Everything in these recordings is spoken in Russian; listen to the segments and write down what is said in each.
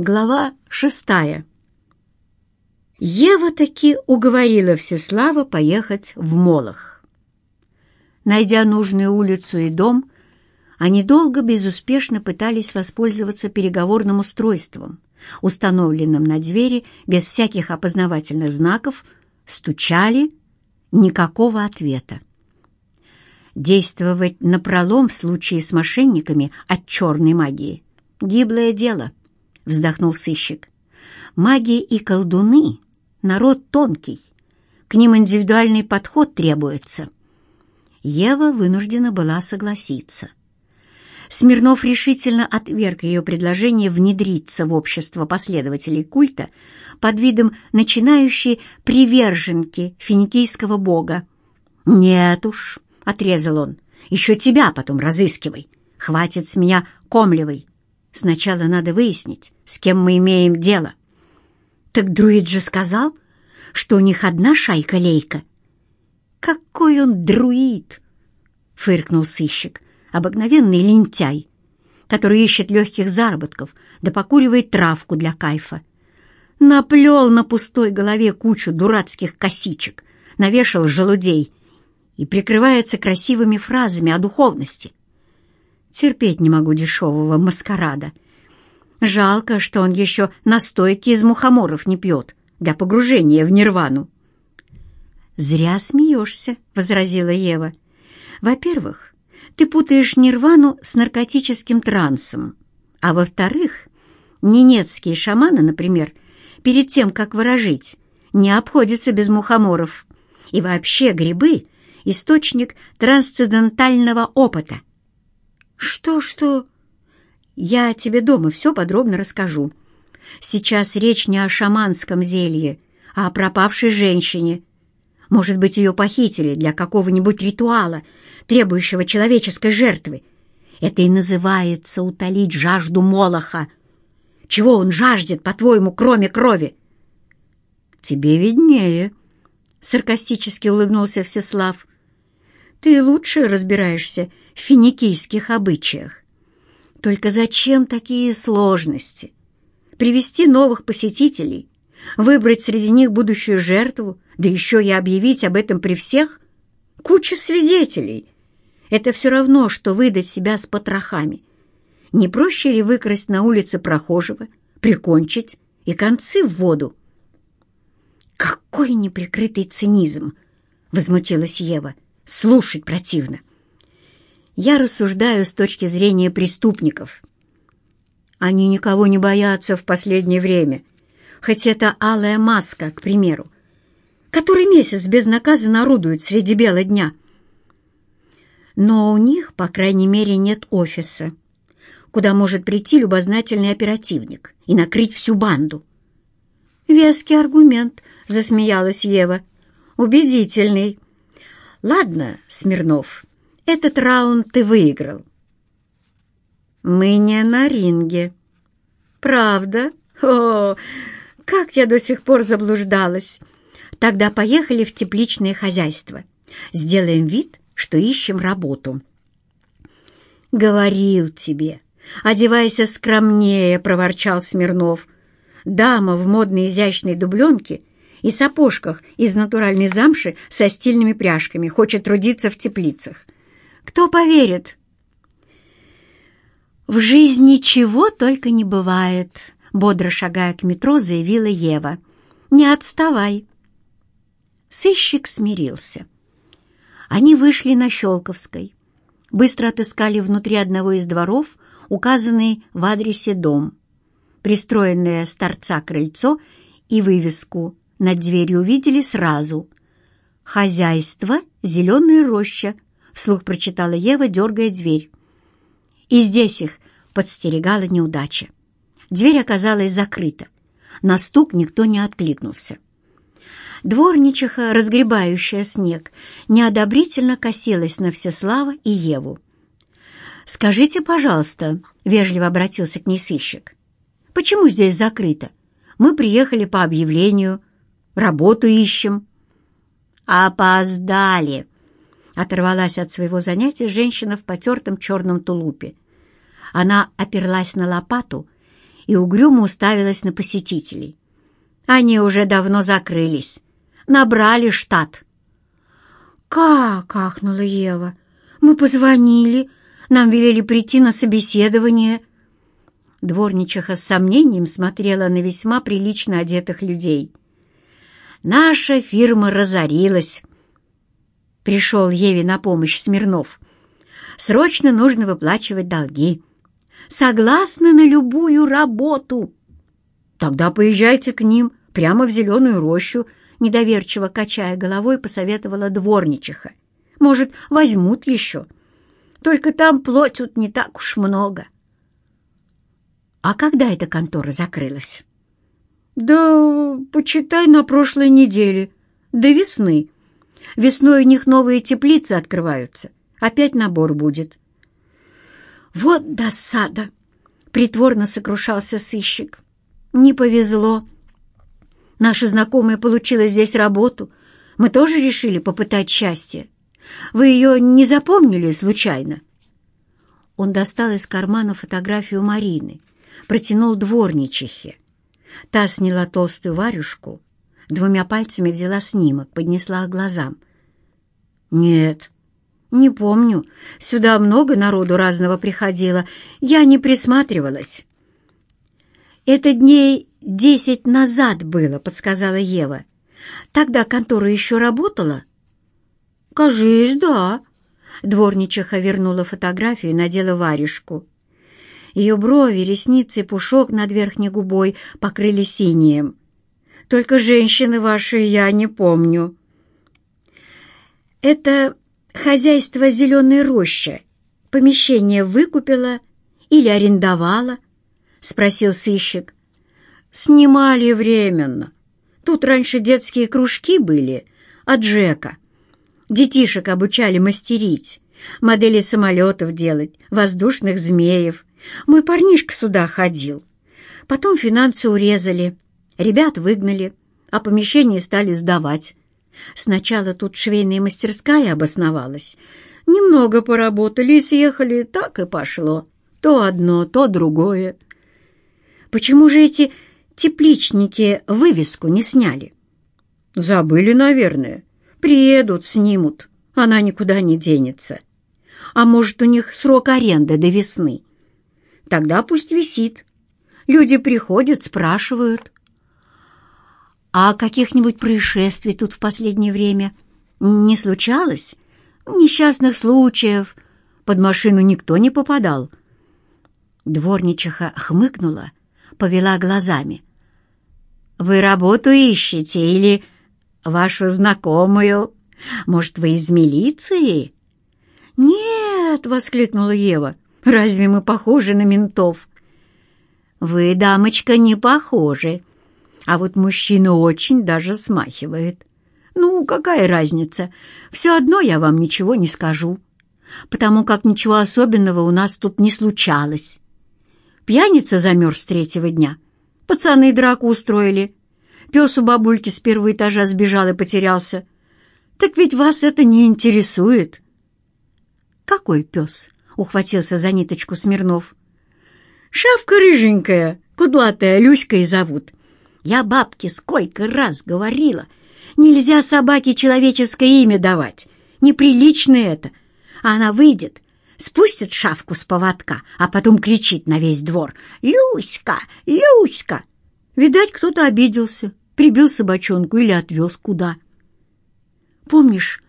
Глава шестая. Ева таки уговорила Всеслава поехать в Молох. Найдя нужную улицу и дом, они долго безуспешно пытались воспользоваться переговорным устройством, установленным на двери без всяких опознавательных знаков, стучали, никакого ответа. Действовать напролом в случае с мошенниками от черной магии — гиблое дело — вздохнул сыщик. «Маги и колдуны — народ тонкий. К ним индивидуальный подход требуется». Ева вынуждена была согласиться. Смирнов решительно отверг ее предложение внедриться в общество последователей культа под видом начинающей приверженки финикийского бога. «Нет уж», — отрезал он, — «еще тебя потом разыскивай. Хватит с меня комлевой. Сначала надо выяснить, с кем мы имеем дело. Так друид же сказал, что у них одна шайка-лейка. Какой он друид! Фыркнул сыщик, обыкновенный лентяй, который ищет легких заработков да покуривает травку для кайфа. Наплел на пустой голове кучу дурацких косичек, навешал желудей и прикрывается красивыми фразами о духовности. Терпеть не могу дешевого маскарада. Жалко, что он еще настойки из мухоморов не пьет для погружения в нирвану. «Зря смеешься», — возразила Ева. «Во-первых, ты путаешь нирвану с наркотическим трансом, а во-вторых, ненецкие шаманы, например, перед тем, как выражить, не обходятся без мухоморов. И вообще грибы — источник трансцендентального опыта. «Что-что?» «Я тебе дома все подробно расскажу. Сейчас речь не о шаманском зелье, а о пропавшей женщине. Может быть, ее похитили для какого-нибудь ритуала, требующего человеческой жертвы. Это и называется утолить жажду Молоха. Чего он жаждет, по-твоему, кроме крови?» «Тебе виднее», — саркастически улыбнулся Всеслав. «Ты лучше разбираешься финикийских обычаях. Только зачем такие сложности? Привести новых посетителей, выбрать среди них будущую жертву, да еще и объявить об этом при всех? Куча свидетелей. Это все равно, что выдать себя с потрохами. Не проще ли выкрасть на улице прохожего, прикончить и концы в воду? «Какой неприкрытый цинизм!» — возмутилась Ева. «Слушать противно!» Я рассуждаю с точки зрения преступников. Они никого не боятся в последнее время, хоть это алая маска, к примеру, который месяц безнаказанно орудует среди бела дня. Но у них, по крайней мере, нет офиса, куда может прийти любознательный оперативник и накрыть всю банду. «Веский аргумент», — засмеялась Ева. «Убедительный». «Ладно, Смирнов, этот раунд ты выиграл. Мы не на ринге. Правда? О, как я до сих пор заблуждалась. Тогда поехали в тепличное хозяйство. Сделаем вид, что ищем работу. Говорил тебе. Одевайся скромнее, проворчал Смирнов. Дама в модной изящной дубленке и сапожках из натуральной замши со стильными пряжками хочет трудиться в теплицах. Кто поверит? В жизни чего только не бывает, бодро шагая к метро, заявила Ева. Не отставай. Сыщик смирился. Они вышли на Щелковской. Быстро отыскали внутри одного из дворов указанный в адресе дом. Пристроенное с торца крыльцо и вывеску над дверью увидели сразу. «Хозяйство «Зеленая роща», вслух прочитала Ева, дергая дверь. И здесь их подстерегала неудача. Дверь оказалась закрыта. На стук никто не откликнулся. Дворничиха, разгребающая снег, неодобрительно косилась на Всеслава и Еву. «Скажите, пожалуйста», — вежливо обратился к ней сыщик, — «почему здесь закрыто? Мы приехали по объявлению, работу ищем». «Опоздали», Оторвалась от своего занятия женщина в потертом черном тулупе. Она оперлась на лопату и угрюмо уставилась на посетителей. Они уже давно закрылись, набрали штат. «Как?» — ахнула Ева. «Мы позвонили, нам велели прийти на собеседование». Дворничиха с сомнением смотрела на весьма прилично одетых людей. «Наша фирма разорилась», — пришел Еве на помощь Смирнов. «Срочно нужно выплачивать долги. Согласны на любую работу». «Тогда поезжайте к ним прямо в зеленую рощу», — недоверчиво качая головой, посоветовала дворничиха. «Может, возьмут еще. Только там платят не так уж много». «А когда эта контора закрылась?» «Да, почитай, на прошлой неделе. До весны. Весной у них новые теплицы открываются. Опять набор будет». «Вот досада!» — притворно сокрушался сыщик. «Не повезло. Наша знакомая получила здесь работу. Мы тоже решили попытать счастье. Вы ее не запомнили случайно?» Он достал из кармана фотографию Марины, протянул дворничихе. Та сняла толстую варюшку, двумя пальцами взяла снимок, поднесла к глазам. «Нет, не помню. Сюда много народу разного приходило. Я не присматривалась». «Это дней десять назад было», — подсказала Ева. «Тогда контора еще работала?» «Кажись, да». Дворничиха вернула фотографию и надела варежку. Ее брови, ресницы пушок над верхней губой покрыли синим. «Только женщины ваши я не помню». «Это хозяйство «Зеленой рощи» помещение выкупила или арендовала?» — спросил сыщик. «Снимали временно. Тут раньше детские кружки были, от Джека. Детишек обучали мастерить, модели самолетов делать, воздушных змеев. Мой парнишка сюда ходил. Потом финансы урезали, ребят выгнали, а помещение стали сдавать. Сначала тут швейная мастерская обосновалась. Немного поработали и съехали, так и пошло. То одно, то другое. Почему же эти тепличники вывеску не сняли? Забыли, наверное. Приедут, снимут. Она никуда не денется. А может, у них срок аренды до весны? Тогда пусть висит. Люди приходят, спрашивают. А каких-нибудь происшествий тут в последнее время не случалось? Несчастных случаев. Под машину никто не попадал. Дворничиха хмыкнула, повела глазами. «Вы работу ищете или вашу знакомую? Может, вы из милиции?» «Нет!» — воскликнула Ева. Разве мы похожи на ментов?» «Вы, дамочка, не похожи, а вот мужчина очень даже смахивает. Ну, какая разница? Все одно я вам ничего не скажу, потому как ничего особенного у нас тут не случалось. Пьяница замерз третьего дня, пацаны драку устроили, пес у бабульки с первого этажа сбежал и потерялся. Так ведь вас это не интересует». «Какой пес?» ухватился за ниточку Смирнов. «Шавка рыженькая, кудлатая Люська и зовут. Я бабке сколько раз говорила, нельзя собаке человеческое имя давать, неприлично это. А она выйдет, спустит шавку с поводка, а потом кричит на весь двор «Люська! Люська!» Видать, кто-то обиделся, прибил собачонку или отвез куда. «Помнишь,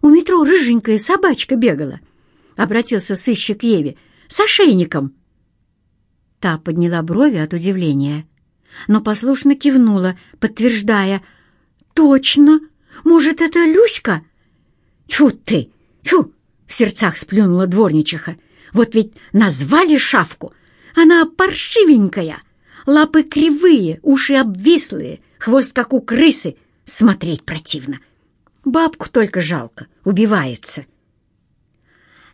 у метро рыженькая собачка бегала?» — обратился сыщик Еве, — с ошейником. Та подняла брови от удивления, но послушно кивнула, подтверждая. «Точно! Может, это Люська?» «Тьфу ты! Тьфу!» — в сердцах сплюнула дворничиха. «Вот ведь назвали шавку! Она паршивенькая, лапы кривые, уши обвислые, хвост как у крысы, смотреть противно. Бабку только жалко, убивается».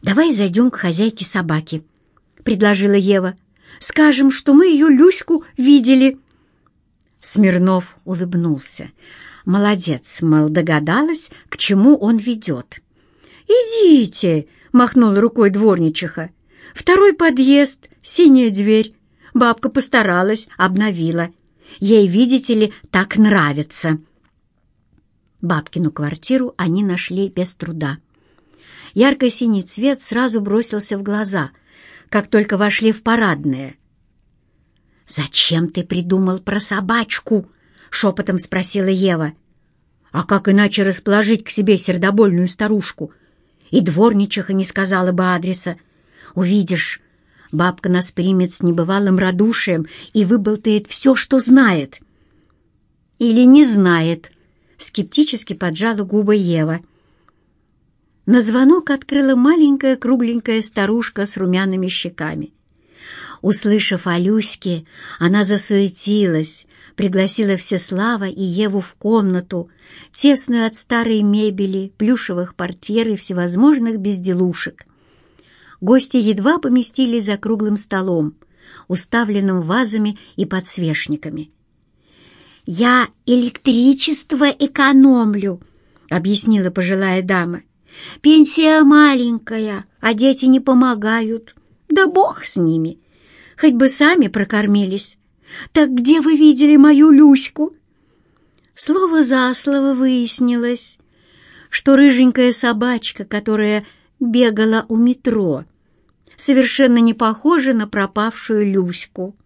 «Давай зайдем к хозяйке собаки», — предложила Ева. «Скажем, что мы ее Люську видели». Смирнов улыбнулся. «Молодец, мол, догадалась, к чему он ведет». «Идите», — махнул рукой дворничиха. «Второй подъезд, синяя дверь. Бабка постаралась, обновила. Ей, видите ли, так нравится. Бабкину квартиру они нашли без труда. Ярко-синий цвет сразу бросился в глаза, как только вошли в парадное. «Зачем ты придумал про собачку?» — шепотом спросила Ева. «А как иначе расположить к себе сердобольную старушку? И дворничиха не сказала бы адреса. Увидишь, бабка нас примет с небывалым радушием и выболтает все, что знает». «Или не знает», — скептически поджала губы Ева. На звонок открыла маленькая кругленькая старушка с румяными щеками. Услышав о Люське, она засуетилась, пригласила Всеслава и Еву в комнату, тесную от старой мебели, плюшевых портьер и всевозможных безделушек. Гости едва поместились за круглым столом, уставленным вазами и подсвечниками. «Я электричество экономлю», — объяснила пожилая дама. «Пенсия маленькая, а дети не помогают. Да бог с ними хоть бы сами прокормились. Так где вы видели мою Люську?» Слово за слово выяснилось, что рыженькая собачка, которая бегала у метро, совершенно не похожа на пропавшую Люську.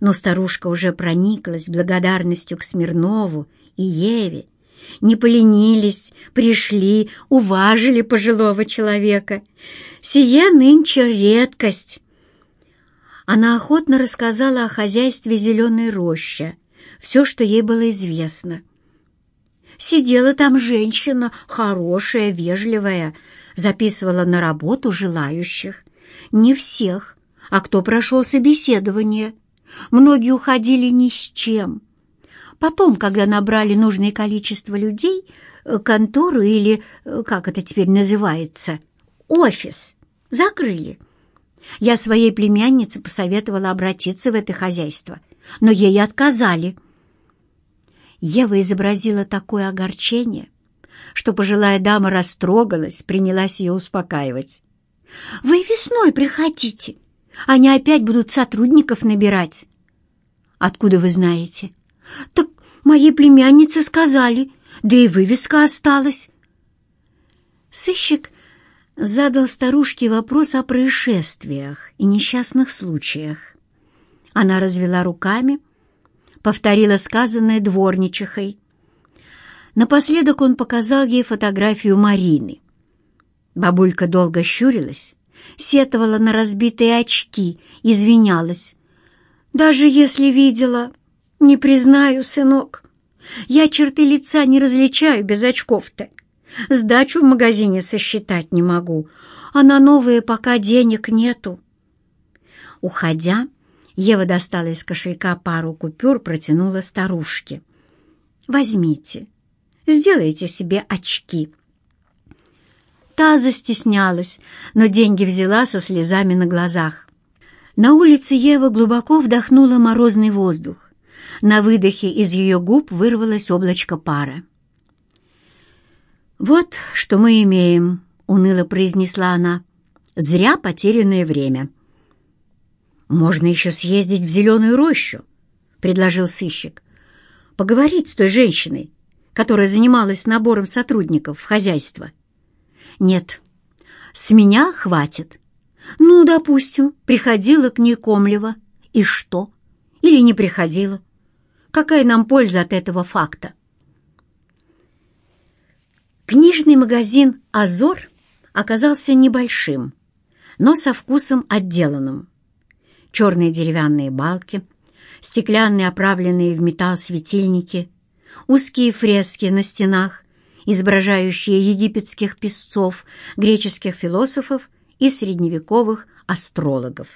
Но старушка уже прониклась благодарностью к Смирнову и Еве, не поленились, пришли, уважили пожилого человека. Сие нынче редкость. Она охотно рассказала о хозяйстве зеленой рощи, все, что ей было известно. Сидела там женщина, хорошая, вежливая, записывала на работу желающих. Не всех, а кто прошел собеседование. Многие уходили ни с чем. Потом, когда набрали нужное количество людей, э, контору или, э, как это теперь называется, офис закрыли. Я своей племяннице посоветовала обратиться в это хозяйство, но ей отказали. Ева изобразила такое огорчение, что пожилая дама растрогалась, принялась ее успокаивать. «Вы весной приходите, они опять будут сотрудников набирать». «Откуда вы знаете?» «Так моей племяннице сказали, да и вывеска осталась». Сыщик задал старушке вопрос о происшествиях и несчастных случаях. Она развела руками, повторила сказанное дворничихой. Напоследок он показал ей фотографию Марины. Бабулька долго щурилась, сетовала на разбитые очки, извинялась. «Даже если видела, не признаю, сынок. Я черты лица не различаю без очков-то. Сдачу в магазине сосчитать не могу, а на новые пока денег нету. Уходя, Ева достала из кошелька пару купюр, протянула старушке. «Возьмите, сделайте себе очки». Та застеснялась, но деньги взяла со слезами на глазах. На улице Ева глубоко вдохнула морозный воздух. На выдохе из ее губ вырвалось облачко пара. «Вот что мы имеем», — уныло произнесла она. «Зря потерянное время». «Можно еще съездить в зеленую рощу», — предложил сыщик. «Поговорить с той женщиной, которая занималась набором сотрудников в хозяйство». «Нет, с меня хватит». «Ну, допустим, приходила к ней Комлева. И что? Или не приходила? Какая нам польза от этого факта?» Книжный магазин «Азор» оказался небольшим, но со вкусом отделанным. Черные деревянные балки, стеклянные оправленные в металл светильники, узкие фрески на стенах, изображающие египетских песцов, греческих философов и средневековых астрологов.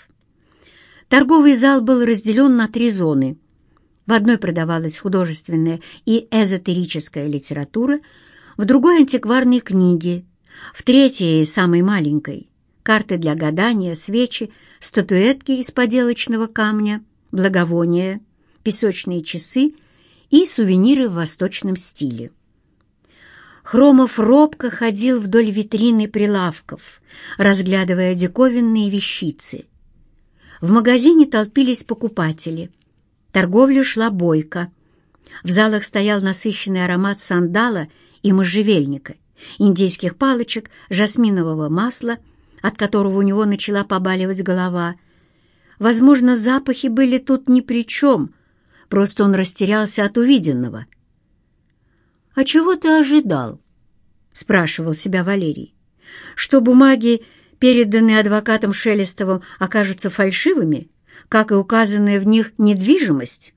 Торговый зал был разделен на три зоны. В одной продавалась художественная и эзотерическая литература – в другой антикварные книги, в третьей, самой маленькой, карты для гадания, свечи, статуэтки из поделочного камня, благовония, песочные часы и сувениры в восточном стиле. Хромов робко ходил вдоль витрины прилавков, разглядывая диковинные вещицы. В магазине толпились покупатели. Торговля шла бойко. В залах стоял насыщенный аромат сандала и можжевельника, индийских палочек, жасминового масла, от которого у него начала побаливать голова. Возможно, запахи были тут ни при чем, просто он растерялся от увиденного. «А чего ты ожидал?» — спрашивал себя Валерий. «Что бумаги, переданные адвокатом Шелестовым, окажутся фальшивыми, как и указанная в них недвижимость?»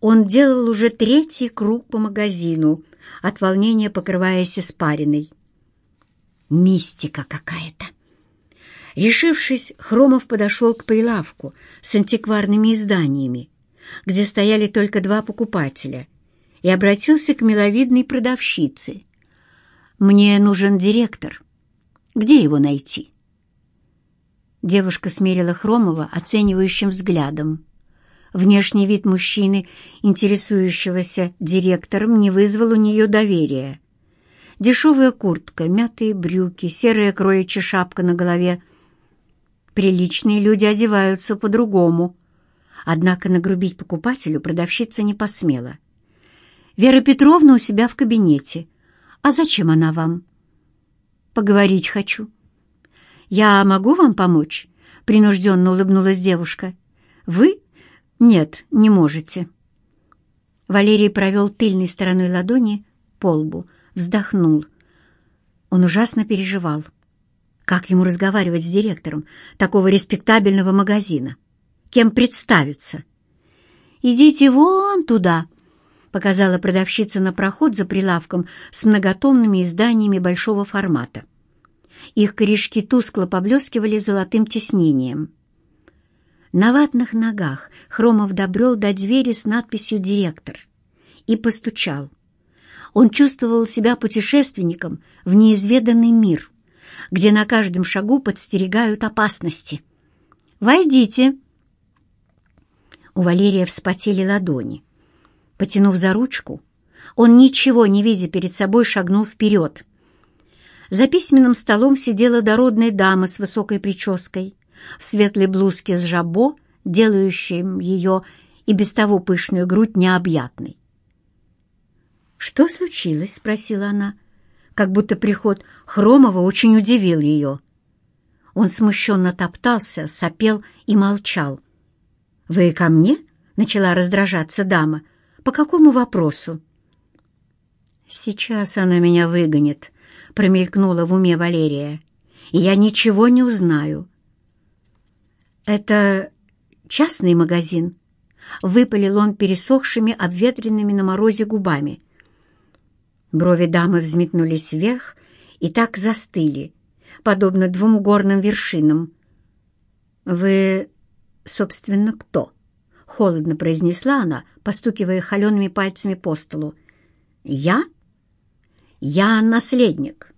Он делал уже третий круг по магазину, от волнения покрываясь испариной. Мистика какая-то. Решившись, Хромов подошел к прилавку с антикварными изданиями, где стояли только два покупателя, и обратился к миловидной продавщице. «Мне нужен директор. Где его найти?» Девушка смерила Хромова оценивающим взглядом. Внешний вид мужчины, интересующегося директором, не вызвал у нее доверия. Дешевая куртка, мятые брюки, серая кроличья шапка на голове. Приличные люди одеваются по-другому. Однако нагрубить покупателю продавщица не посмела. «Вера Петровна у себя в кабинете. А зачем она вам?» «Поговорить хочу». «Я могу вам помочь?» — принужденно улыбнулась девушка. «Вы «Нет, не можете». Валерий провел тыльной стороной ладони по лбу, вздохнул. Он ужасно переживал. Как ему разговаривать с директором такого респектабельного магазина? Кем представиться? «Идите вон туда», — показала продавщица на проход за прилавком с многотомными изданиями большого формата. Их корешки тускло поблескивали золотым тиснением. На ватных ногах Хромов добрел до двери с надписью «Директор» и постучал. Он чувствовал себя путешественником в неизведанный мир, где на каждом шагу подстерегают опасности. «Войдите!» У Валерия вспотели ладони. Потянув за ручку, он, ничего не видя перед собой, шагнул вперед. За письменным столом сидела дородная дама с высокой прической в светлой блузке с жабо, делающим ее и без того пышную грудь необъятной. «Что случилось?» — спросила она, как будто приход Хромова очень удивил ее. Он смущенно топтался, сопел и молчал. «Вы ко мне?» — начала раздражаться дама. «По какому вопросу?» «Сейчас она меня выгонит», — промелькнула в уме Валерия. «И я ничего не узнаю. «Это частный магазин?» — выпалил он пересохшими, обветренными на морозе губами. Брови дамы взметнулись вверх и так застыли, подобно двум горным вершинам. «Вы, собственно, кто?» — холодно произнесла она, постукивая холеными пальцами по столу. «Я? Я наследник,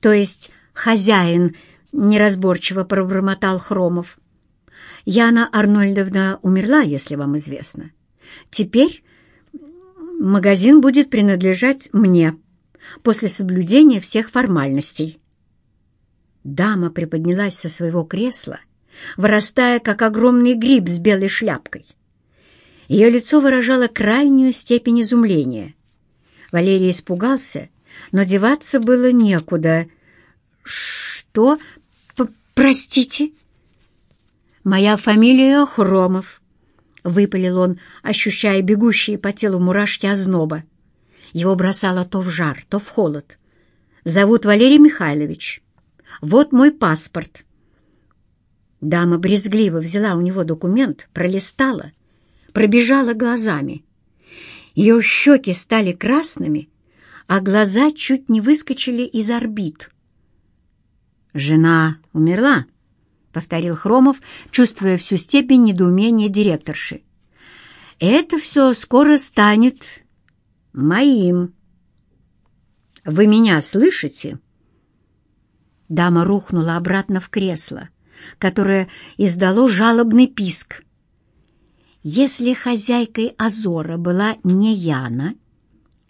то есть хозяин», — неразборчиво пробормотал Хромов. Яна Арнольдовна умерла, если вам известно. Теперь магазин будет принадлежать мне после соблюдения всех формальностей. Дама приподнялась со своего кресла, вырастая, как огромный гриб с белой шляпкой. Ее лицо выражало крайнюю степень изумления. Валерий испугался, но деваться было некуда. «Что? П Простите?» «Моя фамилия Хромов», — выпалил он, ощущая бегущие по телу мурашки озноба. Его бросало то в жар, то в холод. «Зовут Валерий Михайлович. Вот мой паспорт». Дама брезгливо взяла у него документ, пролистала, пробежала глазами. Ее щеки стали красными, а глаза чуть не выскочили из орбит. «Жена умерла?» — повторил Хромов, чувствуя всю степень недоумения директорши. «Это все скоро станет моим. Вы меня слышите?» Дама рухнула обратно в кресло, которое издало жалобный писк. Если хозяйкой Азора была не Яна,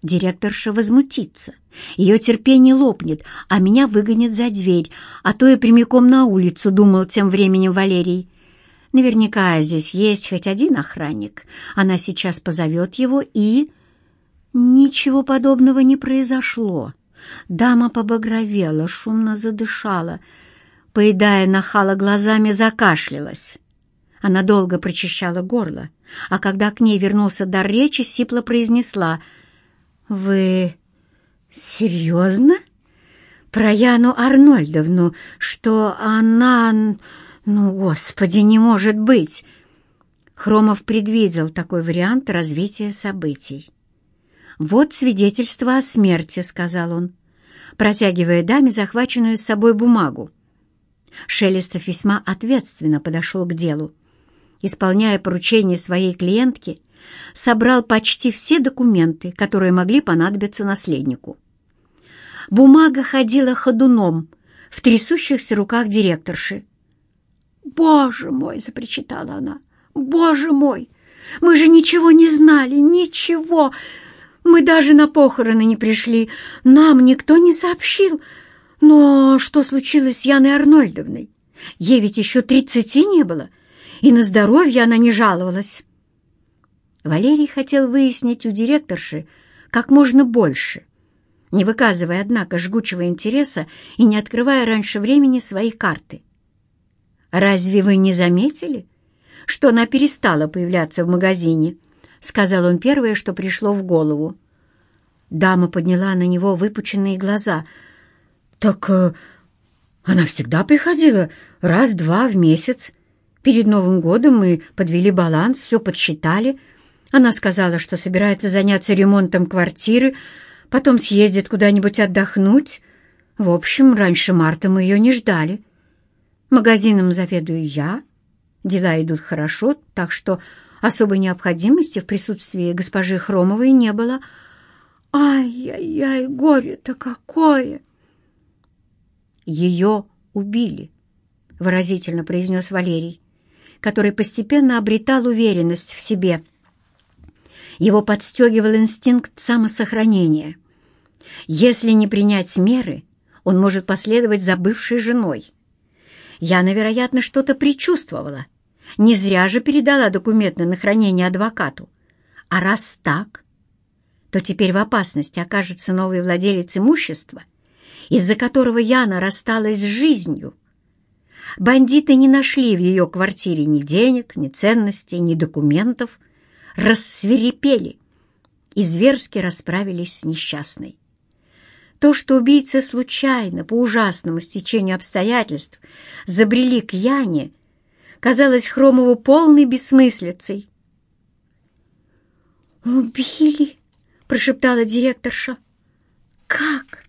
директорша возмутится. Ее терпение лопнет, а меня выгонят за дверь, а то и прямиком на улицу, думал тем временем Валерий. Наверняка здесь есть хоть один охранник. Она сейчас позовет его и... Ничего подобного не произошло. Дама побагровела, шумно задышала. Поедая нахала глазами, закашлялась. Она долго прочищала горло, а когда к ней вернулся дар речи, сипло произнесла «Вы серьезно?» «Про Яну Арнольдовну, что она...» «Ну, Господи, не может быть!» Хромов предвидел такой вариант развития событий. «Вот свидетельство о смерти», — сказал он, протягивая даме захваченную с собой бумагу. Шелестов весьма ответственно подошел к делу. Исполняя поручение своей клиентки, собрал почти все документы, которые могли понадобиться наследнику. Бумага ходила ходуном в трясущихся руках директорши. «Боже мой!» — запричитала она. «Боже мой! Мы же ничего не знали, ничего! Мы даже на похороны не пришли, нам никто не сообщил. Но что случилось с Яной Арнольдовной? Ей ведь еще тридцати не было, и на здоровье она не жаловалась». Валерий хотел выяснить у директорши как можно больше, не выказывая, однако, жгучего интереса и не открывая раньше времени свои карты. «Разве вы не заметили, что она перестала появляться в магазине?» — сказал он первое, что пришло в голову. Дама подняла на него выпученные глаза. «Так э, она всегда приходила раз-два в месяц. Перед Новым годом мы подвели баланс, все подсчитали. Она сказала, что собирается заняться ремонтом квартиры, потом съездит куда-нибудь отдохнуть. В общем, раньше марта мы ее не ждали». Магазином заведую я, дела идут хорошо, так что особой необходимости в присутствии госпожи Хромовой не было. Ай-яй-яй, горе-то какое! Ее убили, выразительно произнес Валерий, который постепенно обретал уверенность в себе. Его подстегивал инстинкт самосохранения. Если не принять меры, он может последовать за бывшей женой. Яна, вероятно, что-то предчувствовала. Не зря же передала документы на хранение адвокату. А раз так, то теперь в опасности окажется новый владелец имущества, из-за которого Яна рассталась с жизнью. Бандиты не нашли в ее квартире ни денег, ни ценностей, ни документов, рассверепели и зверски расправились с несчастной. То, что убийцы случайно, по ужасному стечению обстоятельств, забрели к Яне, казалось Хромову полной бессмыслицей. «Убили?» — прошептала директорша. «Как?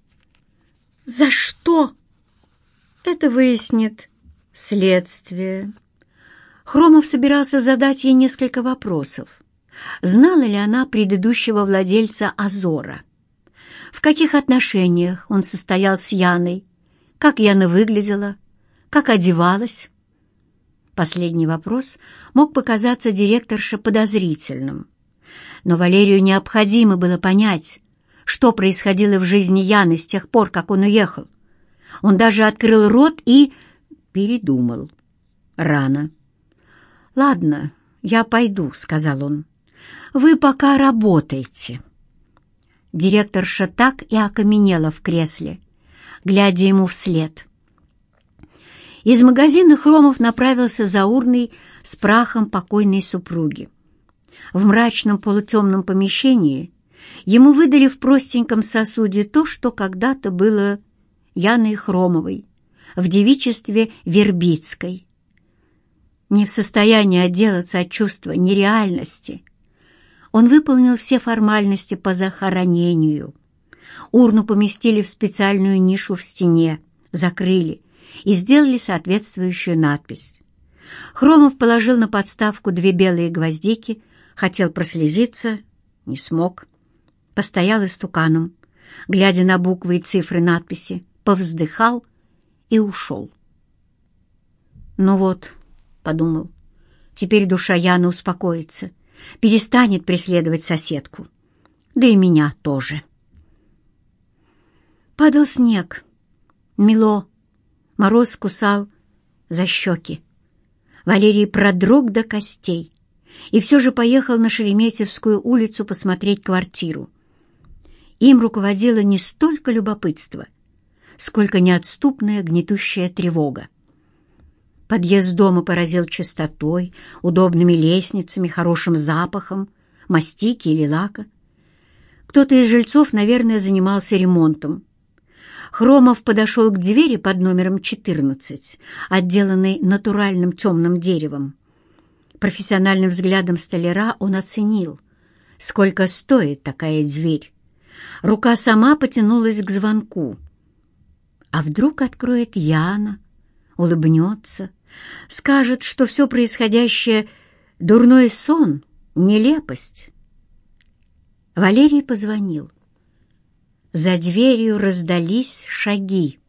За что?» «Это выяснит следствие». Хромов собирался задать ей несколько вопросов. Знала ли она предыдущего владельца Азора? в каких отношениях он состоял с Яной, как Яна выглядела, как одевалась. Последний вопрос мог показаться директорше подозрительным. Но Валерию необходимо было понять, что происходило в жизни Яны с тех пор, как он уехал. Он даже открыл рот и передумал. Рано. «Ладно, я пойду», — сказал он. «Вы пока работайте». Директорша так и окаменела в кресле, глядя ему вслед. Из магазина Хромов направился за урной с прахом покойной супруги. В мрачном полутемном помещении ему выдали в простеньком сосуде то, что когда-то было Яной Хромовой в девичестве Вербицкой. Не в состоянии отделаться от чувства нереальности, он выполнил все формальности по захоронению. Урну поместили в специальную нишу в стене, закрыли и сделали соответствующую надпись. Хромов положил на подставку две белые гвоздики, хотел прослезиться, не смог. Постоял истуканом, глядя на буквы и цифры надписи, повздыхал и ушел. «Ну вот», — подумал, — «теперь душа Яны успокоится» перестанет преследовать соседку. Да и меня тоже. Падал снег. Мело. Мороз кусал за щеки. Валерий продрог до костей и все же поехал на Шереметьевскую улицу посмотреть квартиру. Им руководило не столько любопытство, сколько неотступная гнетущая тревога. Подъезд дома поразил чистотой, удобными лестницами, хорошим запахом, мастики или лака. Кто-то из жильцов, наверное, занимался ремонтом. Хромов подошел к двери под номером 14, отделанной натуральным темным деревом. Профессиональным взглядом столяра он оценил, сколько стоит такая дверь. Рука сама потянулась к звонку. А вдруг откроет Яна, улыбнется, скажет, что все происходящее — дурной сон, нелепость. Валерий позвонил. За дверью раздались шаги.